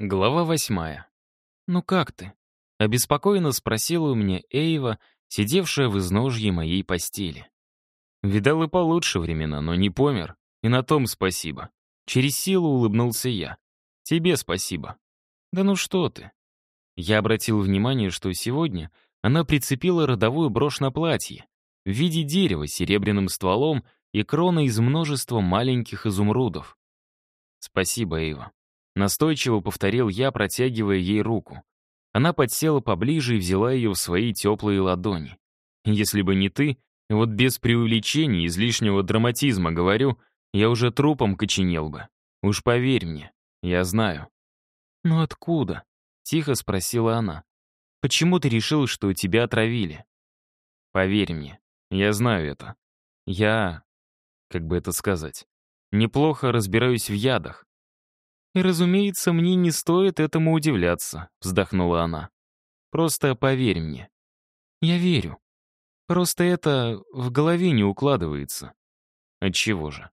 Глава восьмая. «Ну как ты?» — обеспокоенно спросила у меня Эйва, сидевшая в изножье моей постели. Видал и получше времена, но не помер. И на том спасибо. Через силу улыбнулся я. Тебе спасибо. Да ну что ты. Я обратил внимание, что сегодня она прицепила родовую брошь на платье в виде дерева с серебряным стволом и крона из множества маленьких изумрудов. Спасибо, Эйва. Настойчиво повторил я, протягивая ей руку. Она подсела поближе и взяла ее в свои теплые ладони. Если бы не ты, вот без преувеличений, излишнего драматизма говорю, я уже трупом коченел бы. Уж поверь мне, я знаю. «Ну откуда?» — тихо спросила она. «Почему ты решил, что тебя отравили?» «Поверь мне, я знаю это. Я... как бы это сказать? Неплохо разбираюсь в ядах. «И, разумеется, мне не стоит этому удивляться», — вздохнула она. «Просто поверь мне». «Я верю. Просто это в голове не укладывается». «Отчего же?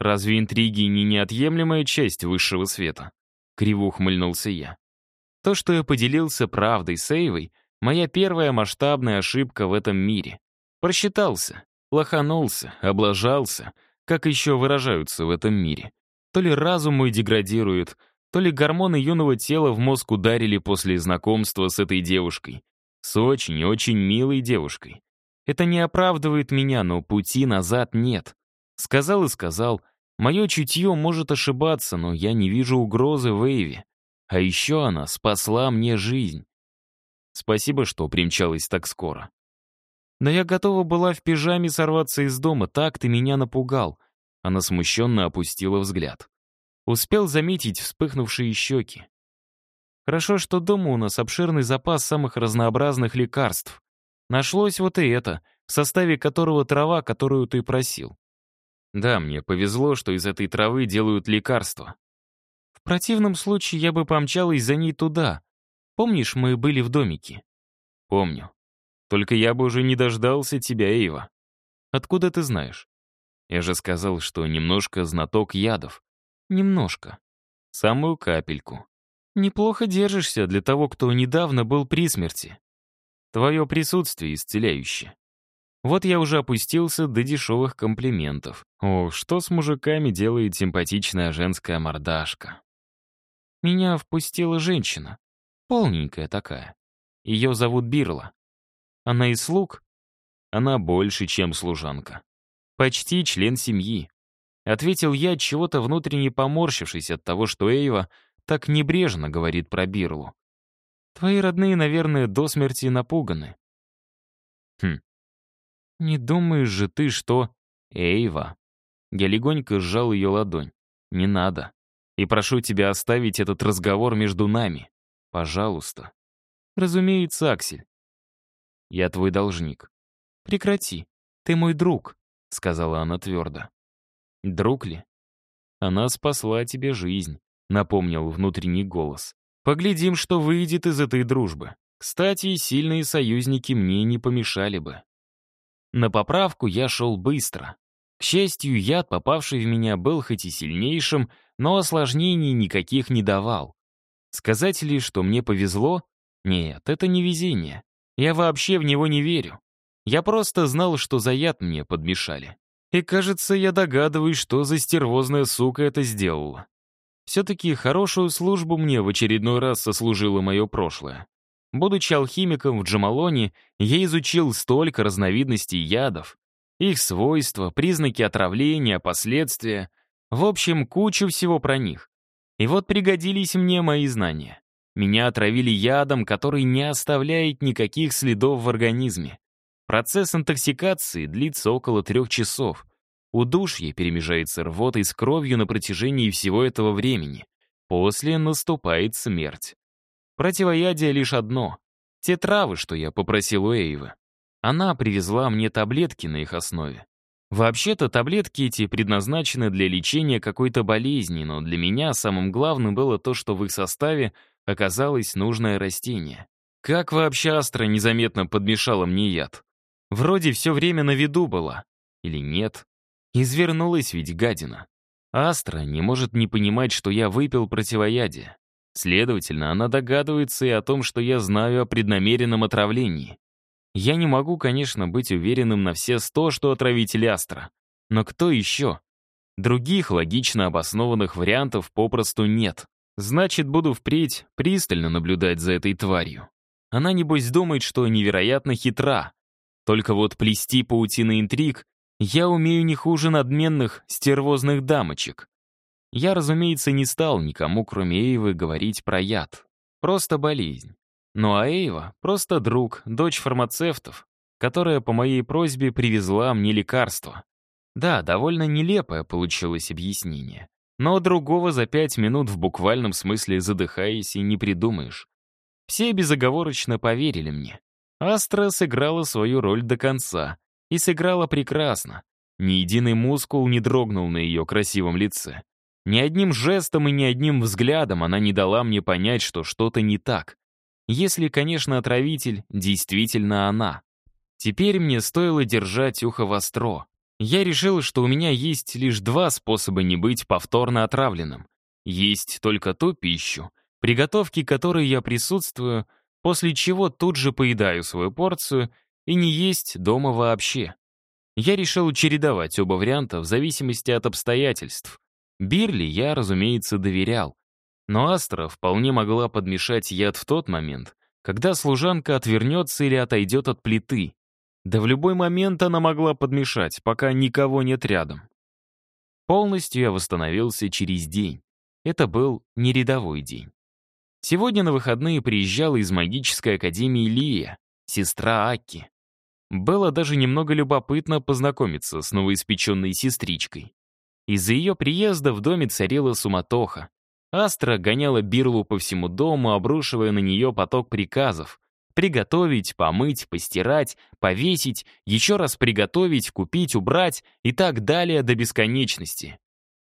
Разве интриги не неотъемлемая часть высшего света?» Криво ухмыльнулся я. То, что я поделился правдой с Эйвой, моя первая масштабная ошибка в этом мире. Просчитался, лоханулся, облажался, как еще выражаются в этом мире. То ли разум мой деградирует, то ли гормоны юного тела в мозг ударили после знакомства с этой девушкой. С очень и очень милой девушкой. Это не оправдывает меня, но пути назад нет. Сказал и сказал. Мое чутье может ошибаться, но я не вижу угрозы в Эйве. А еще она спасла мне жизнь. Спасибо, что примчалась так скоро. Но я готова была в пижаме сорваться из дома, так ты меня напугал. Она смущенно опустила взгляд. Успел заметить вспыхнувшие щеки. Хорошо, что дома у нас обширный запас самых разнообразных лекарств. Нашлось вот и это, в составе которого трава, которую ты просил. Да, мне повезло, что из этой травы делают лекарства. В противном случае я бы помчалась за ней туда. Помнишь, мы были в домике? Помню. Только я бы уже не дождался тебя, Эйва. Откуда ты знаешь? Я же сказал, что немножко знаток ядов. Немножко. Самую капельку. Неплохо держишься для того, кто недавно был при смерти. Твое присутствие исцеляющее. Вот я уже опустился до дешевых комплиментов. О, что с мужиками делает симпатичная женская мордашка. Меня впустила женщина. Полненькая такая. Ее зовут Бирла. Она из слуг? Она больше, чем служанка. Почти член семьи. Ответил я, чего-то внутренне поморщившись от того, что Эйва так небрежно говорит про Бирлу. Твои родные, наверное, до смерти напуганы. Хм. Не думаешь же ты, что... Эйва. Я легонько сжал ее ладонь. Не надо. И прошу тебя оставить этот разговор между нами. Пожалуйста. Разумеется, Аксель. Я твой должник. Прекрати. Ты мой друг сказала она твердо. «Друг ли?» «Она спасла тебе жизнь», — напомнил внутренний голос. «Поглядим, что выйдет из этой дружбы. Кстати, сильные союзники мне не помешали бы». На поправку я шел быстро. К счастью, яд, попавший в меня, был хоть и сильнейшим, но осложнений никаких не давал. Сказать ли, что мне повезло? Нет, это не везение. Я вообще в него не верю. Я просто знал, что за яд мне подмешали. И, кажется, я догадываюсь, что за стервозная сука это сделала. Все-таки хорошую службу мне в очередной раз сослужило мое прошлое. Будучи алхимиком в Джамалоне, я изучил столько разновидностей ядов, их свойства, признаки отравления, последствия. В общем, кучу всего про них. И вот пригодились мне мои знания. Меня отравили ядом, который не оставляет никаких следов в организме. Процесс интоксикации длится около трех часов. Удушье перемежается рвотой с кровью на протяжении всего этого времени. После наступает смерть. Противоядие лишь одно. Те травы, что я попросил у Эйвы. Она привезла мне таблетки на их основе. Вообще-то таблетки эти предназначены для лечения какой-то болезни, но для меня самым главным было то, что в их составе оказалось нужное растение. Как вообще Астра незаметно подмешала мне яд? Вроде все время на виду была. Или нет? Извернулась ведь гадина. Астра не может не понимать, что я выпил противоядие. Следовательно, она догадывается и о том, что я знаю о преднамеренном отравлении. Я не могу, конечно, быть уверенным на все сто, что отравитель Астра. Но кто еще? Других логично обоснованных вариантов попросту нет. Значит, буду впредь пристально наблюдать за этой тварью. Она, небось, думает, что невероятно хитра. Только вот плести паутины интриг я умею не хуже надменных стервозных дамочек. Я, разумеется, не стал никому, кроме Эйвы, говорить про яд. Просто болезнь. Ну а Эйва — просто друг, дочь фармацевтов, которая по моей просьбе привезла мне лекарство. Да, довольно нелепое получилось объяснение. Но другого за пять минут в буквальном смысле задыхаясь и не придумаешь. Все безоговорочно поверили мне. Астра сыграла свою роль до конца. И сыграла прекрасно. Ни единый мускул не дрогнул на ее красивом лице. Ни одним жестом и ни одним взглядом она не дала мне понять, что что-то не так. Если, конечно, отравитель действительно она. Теперь мне стоило держать ухо востро. Я решил, что у меня есть лишь два способа не быть повторно отравленным. Есть только ту пищу, приготовки которой я присутствую, после чего тут же поедаю свою порцию и не есть дома вообще. Я решил чередовать оба варианта в зависимости от обстоятельств. Бирли я, разумеется, доверял. Но Астра вполне могла подмешать яд в тот момент, когда служанка отвернется или отойдет от плиты. Да в любой момент она могла подмешать, пока никого нет рядом. Полностью я восстановился через день. Это был не рядовой день. Сегодня на выходные приезжала из магической академии Лия, сестра Акки. Было даже немного любопытно познакомиться с новоиспеченной сестричкой. Из-за ее приезда в доме царила суматоха. Астра гоняла Бирлу по всему дому, обрушивая на нее поток приказов, Приготовить, помыть, постирать, повесить, еще раз приготовить, купить, убрать и так далее до бесконечности.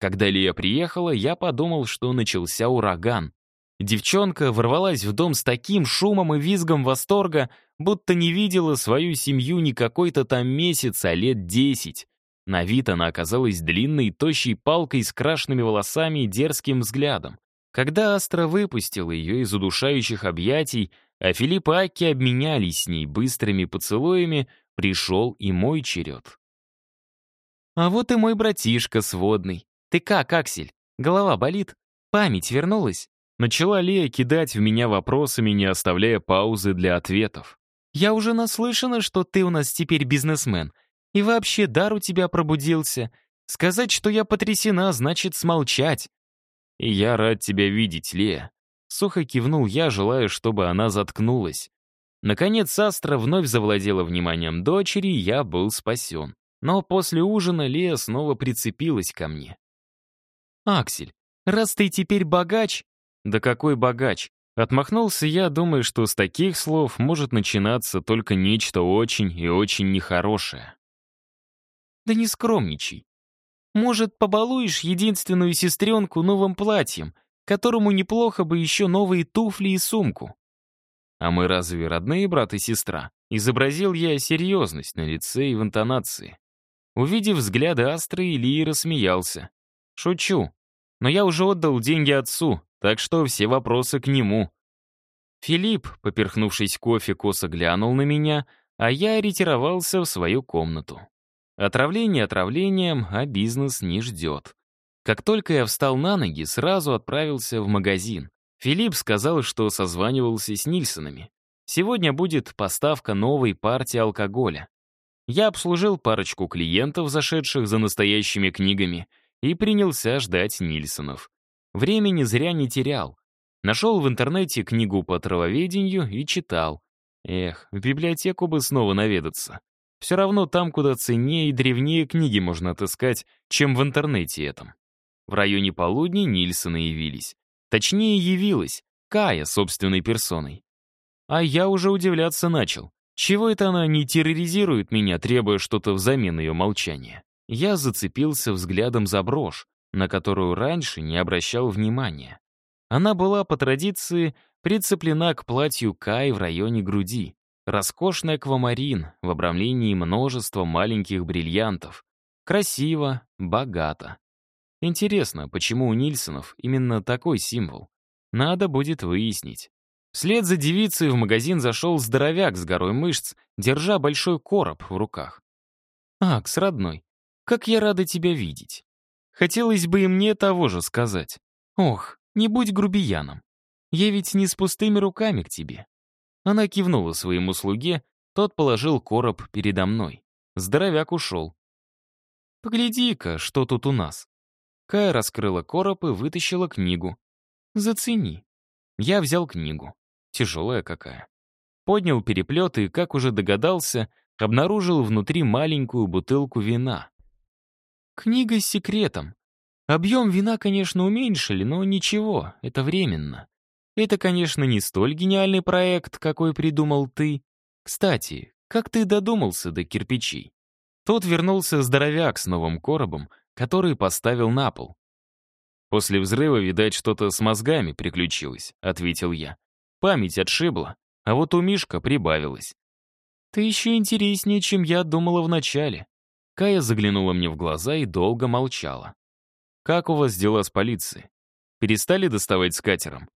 Когда Лия приехала, я подумал, что начался ураган. Девчонка ворвалась в дом с таким шумом и визгом восторга, будто не видела свою семью не какой-то там месяц, а лет десять. На вид она оказалась длинной, тощей палкой с крашенными волосами и дерзким взглядом. Когда Астра выпустила ее из удушающих объятий, а Филипп и Аки обменялись с ней быстрыми поцелуями, пришел и мой черед. «А вот и мой братишка сводный. Ты как, Аксель? Голова болит? Память вернулась?» Начала Лея кидать в меня вопросами, не оставляя паузы для ответов. «Я уже наслышана, что ты у нас теперь бизнесмен. И вообще дар у тебя пробудился. Сказать, что я потрясена, значит смолчать». «И я рад тебя видеть, Лея. Сухо кивнул я, желая, чтобы она заткнулась. Наконец Астра вновь завладела вниманием дочери, и я был спасен. Но после ужина Лея снова прицепилась ко мне. «Аксель, раз ты теперь богач...» «Да какой богач?» Отмахнулся я, думая, что с таких слов может начинаться только нечто очень и очень нехорошее. «Да не скромничай. Может, побалуешь единственную сестренку новым платьем, которому неплохо бы еще новые туфли и сумку. А мы разве родные брат и сестра? Изобразил я серьезность на лице и в интонации. Увидев взгляды Астры, Ильи рассмеялся. «Шучу. Но я уже отдал деньги отцу, так что все вопросы к нему». Филипп, поперхнувшись кофе, косо глянул на меня, а я ретировался в свою комнату. Отравление отравлением, а бизнес не ждет. Как только я встал на ноги, сразу отправился в магазин. Филипп сказал, что созванивался с Нильсонами. Сегодня будет поставка новой партии алкоголя. Я обслужил парочку клиентов, зашедших за настоящими книгами, и принялся ждать Нильсонов. Времени зря не терял. Нашел в интернете книгу по травоведению и читал. Эх, в библиотеку бы снова наведаться. Все равно там куда ценнее и древнее книги можно отыскать, чем в интернете этом. В районе полудня Нильсона явились. Точнее, явилась Кая собственной персоной. А я уже удивляться начал. Чего это она не терроризирует меня, требуя что-то взамен ее молчания? Я зацепился взглядом за брошь, на которую раньше не обращал внимания. Она была, по традиции, прицеплена к платью Кай в районе груди. Роскошный аквамарин в обрамлении множества маленьких бриллиантов. Красиво, богато. Интересно, почему у Нильсонов именно такой символ? Надо будет выяснить. Вслед за девицей в магазин зашел здоровяк с горой мышц, держа большой короб в руках. «Акс, родной, как я рада тебя видеть. Хотелось бы и мне того же сказать. Ох, не будь грубияном. Я ведь не с пустыми руками к тебе». Она кивнула своему слуге, тот положил короб передо мной. Здоровяк ушел. «Погляди-ка, что тут у нас». Кая раскрыла короб и вытащила книгу. «Зацени». Я взял книгу. Тяжелая какая. Поднял переплет и, как уже догадался, обнаружил внутри маленькую бутылку вина. Книга с секретом. Объем вина, конечно, уменьшили, но ничего, это временно. Это, конечно, не столь гениальный проект, какой придумал ты. Кстати, как ты додумался до кирпичей? Тот вернулся здоровяк с новым коробом, который поставил на пол. «После взрыва, видать, что-то с мозгами приключилось», — ответил я. «Память отшибла, а вот у Мишка прибавилась». «Ты еще интереснее, чем я думала вначале». Кая заглянула мне в глаза и долго молчала. «Как у вас дела с полицией? Перестали доставать с катером?»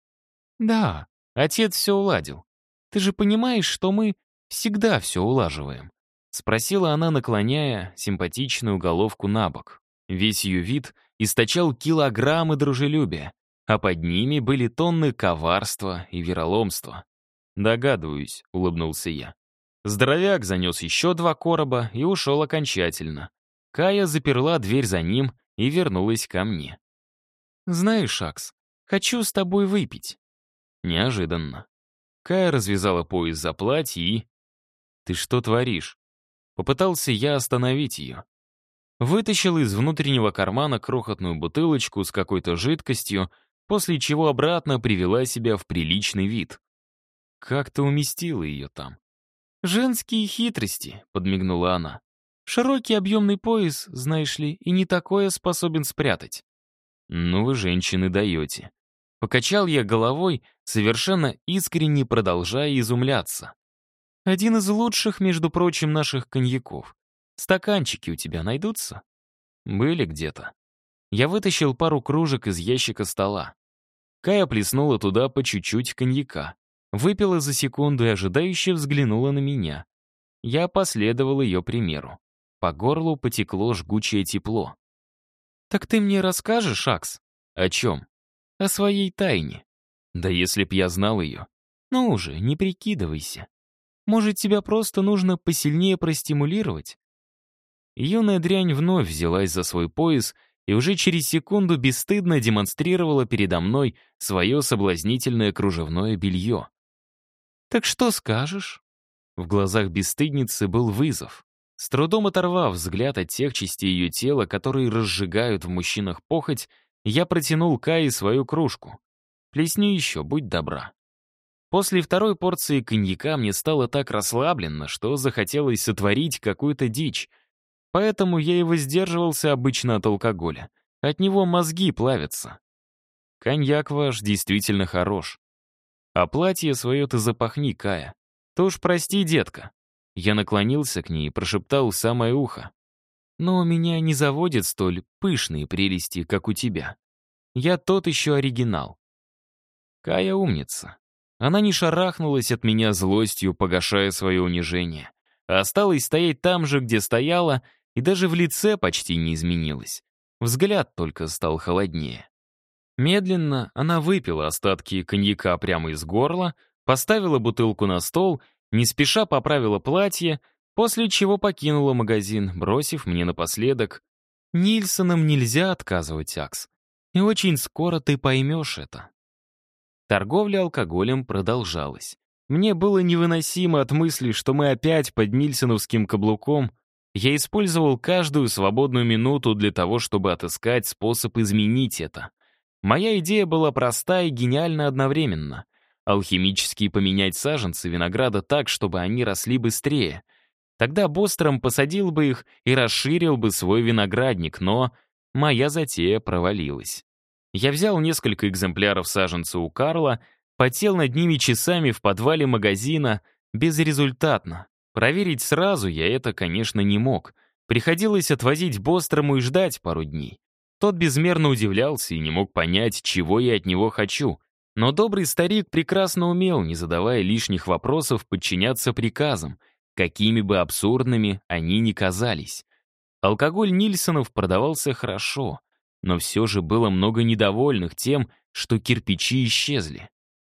«Да, отец все уладил. Ты же понимаешь, что мы всегда все улаживаем?» Спросила она, наклоняя симпатичную головку на бок. Весь ее вид источал килограммы дружелюбия, а под ними были тонны коварства и вероломства. «Догадываюсь», — улыбнулся я. Здоровяк занес еще два короба и ушел окончательно. Кая заперла дверь за ним и вернулась ко мне. «Знаешь, Акс, хочу с тобой выпить». Неожиданно. Кая развязала пояс за платье и... «Ты что творишь?» Попытался я остановить ее. Вытащил из внутреннего кармана крохотную бутылочку с какой-то жидкостью, после чего обратно привела себя в приличный вид. Как ты уместила ее там? «Женские хитрости», — подмигнула она. «Широкий объемный пояс, знаешь ли, и не такое способен спрятать». «Ну вы, женщины, даете». Покачал я головой, совершенно искренне продолжая изумляться. «Один из лучших, между прочим, наших коньяков. Стаканчики у тебя найдутся?» «Были где-то». Я вытащил пару кружек из ящика стола. Кая плеснула туда по чуть-чуть коньяка. Выпила за секунду и ожидающе взглянула на меня. Я последовал ее примеру. По горлу потекло жгучее тепло. «Так ты мне расскажешь, Акс?» «О чем?» «О своей тайне». «Да если б я знал ее». «Ну уже, не прикидывайся. Может, тебя просто нужно посильнее простимулировать?» Юная дрянь вновь взялась за свой пояс и уже через секунду бесстыдно демонстрировала передо мной свое соблазнительное кружевное белье. «Так что скажешь?» В глазах бесстыдницы был вызов. С трудом оторвав взгляд от тех частей ее тела, которые разжигают в мужчинах похоть, я протянул Кае свою кружку. «Плесни еще, будь добра». После второй порции коньяка мне стало так расслабленно, что захотелось сотворить какую-то дичь. Поэтому я и воздерживался обычно от алкоголя. От него мозги плавятся. Коньяк ваш действительно хорош. А платье свое ты запахни, Кая. То уж прости, детка. Я наклонился к ней и прошептал в самое ухо. Но меня не заводят столь пышные прелести, как у тебя. Я тот еще оригинал. Кая умница. Она не шарахнулась от меня злостью, погашая свое унижение, а осталась стоять там же, где стояла, и даже в лице почти не изменилась. Взгляд только стал холоднее. Медленно она выпила остатки коньяка прямо из горла, поставила бутылку на стол, не спеша поправила платье, после чего покинула магазин, бросив мне напоследок «Нильсонам нельзя отказывать, Акс, и очень скоро ты поймешь это». Торговля алкоголем продолжалась. Мне было невыносимо от мысли, что мы опять под нильсоновским каблуком. Я использовал каждую свободную минуту для того, чтобы отыскать способ изменить это. Моя идея была проста и гениальна одновременно. Алхимически поменять саженцы винограда так, чтобы они росли быстрее. Тогда Бостром посадил бы их и расширил бы свой виноградник, но моя затея провалилась. Я взял несколько экземпляров саженца у Карла, потел над ними часами в подвале магазина, безрезультатно. Проверить сразу я это, конечно, не мог. Приходилось отвозить Бострому и ждать пару дней. Тот безмерно удивлялся и не мог понять, чего я от него хочу. Но добрый старик прекрасно умел, не задавая лишних вопросов, подчиняться приказам, какими бы абсурдными они ни казались. Алкоголь Нильсонов продавался хорошо, но все же было много недовольных тем, что кирпичи исчезли.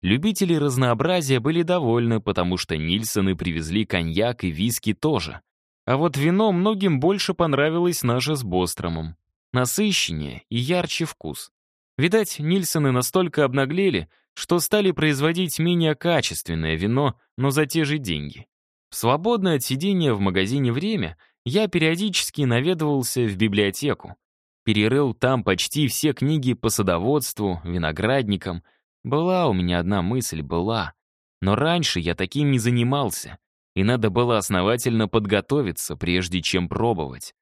Любители разнообразия были довольны, потому что Нильсоны привезли коньяк и виски тоже. А вот вино многим больше понравилось наше с Бостромом. Насыщеннее и ярче вкус. Видать, Нильсоны настолько обнаглели, что стали производить менее качественное вино, но за те же деньги. В свободное от сидения в магазине время я периодически наведывался в библиотеку. Перерыл там почти все книги по садоводству, виноградникам. Была у меня одна мысль, была. Но раньше я таким не занимался, и надо было основательно подготовиться, прежде чем пробовать.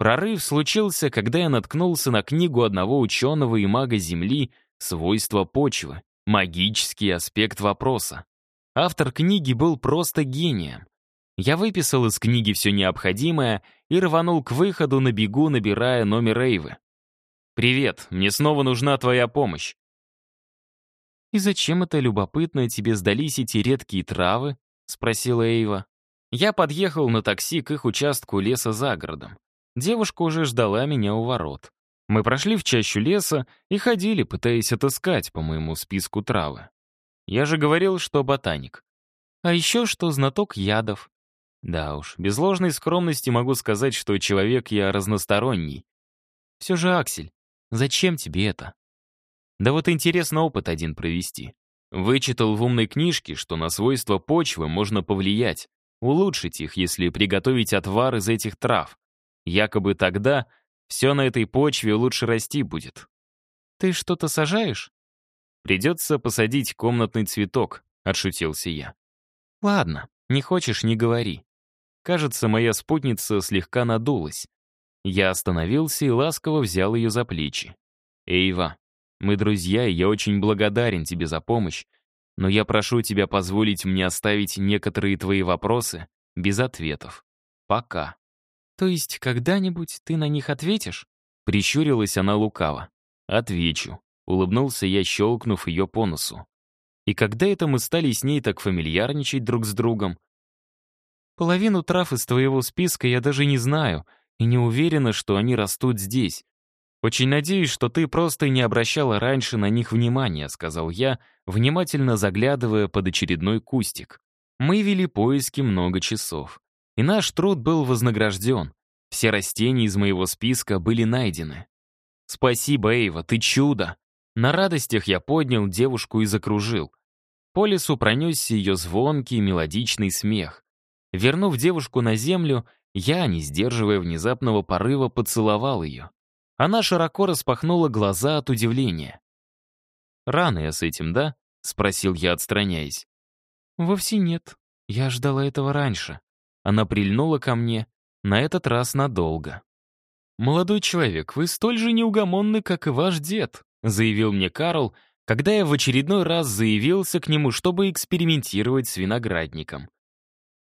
Прорыв случился, когда я наткнулся на книгу одного ученого и мага Земли «Свойства почвы. Магический аспект вопроса». Автор книги был просто гением. Я выписал из книги все необходимое и рванул к выходу на бегу, набирая номер Эйвы. «Привет, мне снова нужна твоя помощь». «И зачем это любопытно тебе сдались эти редкие травы?» — спросила Эйва. Я подъехал на такси к их участку леса за городом. Девушка уже ждала меня у ворот. Мы прошли в чащу леса и ходили, пытаясь отыскать по моему списку травы. Я же говорил, что ботаник. А еще что знаток ядов. Да уж, без ложной скромности могу сказать, что человек я разносторонний. Все же, Аксель, зачем тебе это? Да вот интересно опыт один провести. Вычитал в умной книжке, что на свойства почвы можно повлиять, улучшить их, если приготовить отвар из этих трав. Якобы тогда все на этой почве лучше расти будет. Ты что-то сажаешь? Придется посадить комнатный цветок, отшутился я. Ладно, не хочешь, не говори. Кажется, моя спутница слегка надулась. Я остановился и ласково взял ее за плечи. «Эйва, мы друзья, и я очень благодарен тебе за помощь, но я прошу тебя позволить мне оставить некоторые твои вопросы без ответов. Пока». «То есть когда-нибудь ты на них ответишь?» Прищурилась она лукаво. «Отвечу», — улыбнулся я, щелкнув ее по носу. «И когда это мы стали с ней так фамильярничать друг с другом?» «Половину трав из твоего списка я даже не знаю и не уверена, что они растут здесь. Очень надеюсь, что ты просто не обращала раньше на них внимания», — сказал я, внимательно заглядывая под очередной кустик. Мы вели поиски много часов. И наш труд был вознагражден. Все растения из моего списка были найдены. «Спасибо, Эйва, ты чудо!» На радостях я поднял девушку и закружил. По лесу пронесся ее звонкий мелодичный смех. Вернув девушку на землю, я, не сдерживая внезапного порыва, поцеловал ее. Она широко распахнула глаза от удивления. «Рано я с этим, да?» — спросил я, отстраняясь. «Вовсе нет. Я ждала этого раньше. Она прильнула ко мне, на этот раз надолго. «Молодой человек, вы столь же неугомонны, как и ваш дед», заявил мне Карл, когда я в очередной раз заявился к нему, чтобы экспериментировать с виноградником.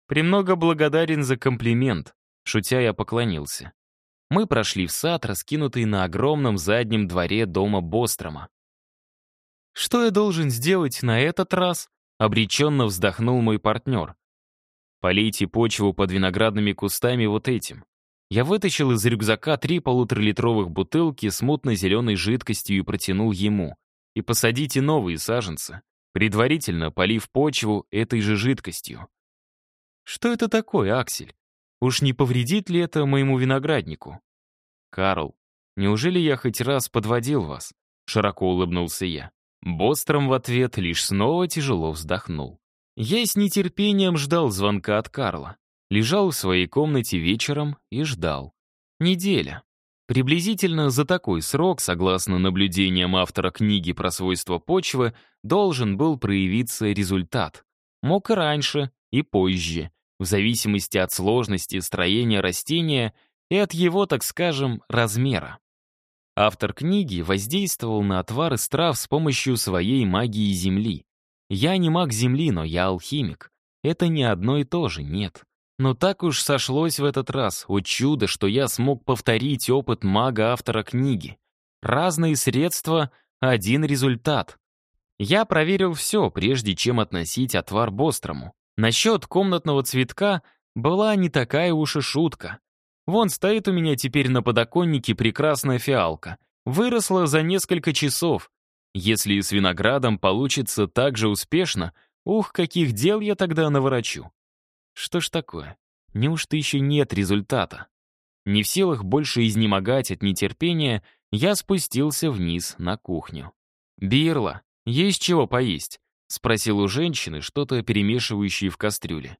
«Премного благодарен за комплимент», шутя я поклонился. Мы прошли в сад, раскинутый на огромном заднем дворе дома Бострома. «Что я должен сделать на этот раз?» обреченно вздохнул мой партнер. Полейте почву под виноградными кустами вот этим. Я вытащил из рюкзака три полуторалитровых бутылки с мутно-зеленой жидкостью и протянул ему. И посадите новые саженцы, предварительно полив почву этой же жидкостью. Что это такое, Аксель? Уж не повредит ли это моему винограднику? Карл, неужели я хоть раз подводил вас? Широко улыбнулся я. Бостром в ответ лишь снова тяжело вздохнул. Я с нетерпением ждал звонка от Карла. Лежал в своей комнате вечером и ждал. Неделя. Приблизительно за такой срок, согласно наблюдениям автора книги про свойства почвы, должен был проявиться результат. Мог и раньше, и позже, в зависимости от сложности строения растения и от его, так скажем, размера. Автор книги воздействовал на отвар из трав с помощью своей магии Земли. Я не маг Земли, но я алхимик. Это не одно и то же, нет. Но так уж сошлось в этот раз. О чудо, что я смог повторить опыт мага-автора книги. Разные средства, один результат. Я проверил все, прежде чем относить отвар Бострому. Насчет комнатного цветка была не такая уж и шутка. Вон стоит у меня теперь на подоконнике прекрасная фиалка. Выросла за несколько часов. Если и с виноградом получится так же успешно, ух, каких дел я тогда наворочу. Что ж такое? Неужто еще нет результата? Не в силах больше изнемогать от нетерпения, я спустился вниз на кухню. «Бирла, есть чего поесть?» — спросил у женщины, что-то перемешивающей в кастрюле.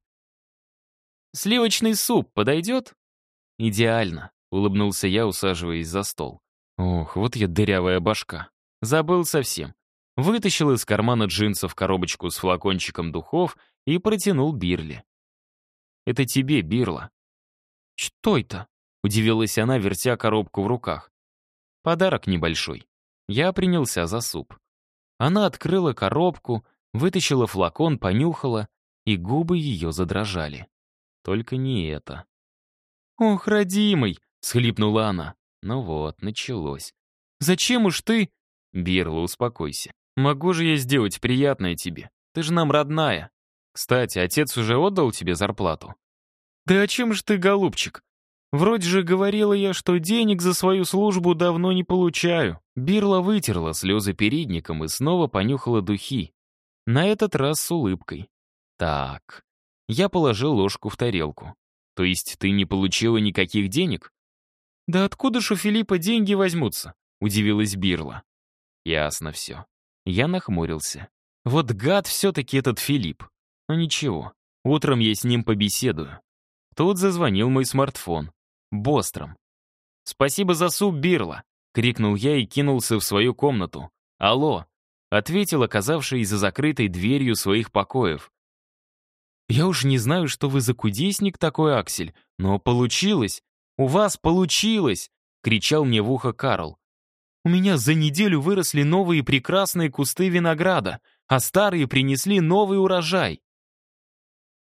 «Сливочный суп подойдет?» «Идеально», — улыбнулся я, усаживаясь за стол. «Ох, вот я дырявая башка. Забыл совсем». Вытащил из кармана джинсов коробочку с флакончиком духов и протянул Бирле. «Это тебе, Бирла». «Что это?» — удивилась она, вертя коробку в руках. «Подарок небольшой». Я принялся за суп. Она открыла коробку, вытащила флакон, понюхала, и губы ее задрожали. Только не это. «Ох, родимый!» — схлипнула она. Ну вот, началось. «Зачем уж ты...» «Бирла, успокойся. Могу же я сделать приятное тебе. Ты же нам родная. Кстати, отец уже отдал тебе зарплату?» «Да о чем же ты, голубчик? Вроде же говорила я, что денег за свою службу давно не получаю». Бирла вытерла слезы передником и снова понюхала духи. На этот раз с улыбкой. «Так». Я положил ложку в тарелку. «То есть ты не получила никаких денег?» «Да откуда ж у Филиппа деньги возьмутся?» — удивилась Бирла. «Ясно все». Я нахмурился. Вот гад все-таки этот Филипп. Но ничего, утром я с ним побеседую. Тут зазвонил мой смартфон. Бостром. «Спасибо за суп, Бирла!» — крикнул я и кинулся в свою комнату. «Алло!» — ответил оказавший за закрытой дверью своих покоев. «Я уж не знаю, что вы за кудесник такой, Аксель, но получилось! У вас получилось!» — кричал мне в ухо Карл. «У меня за неделю выросли новые прекрасные кусты винограда, а старые принесли новый урожай.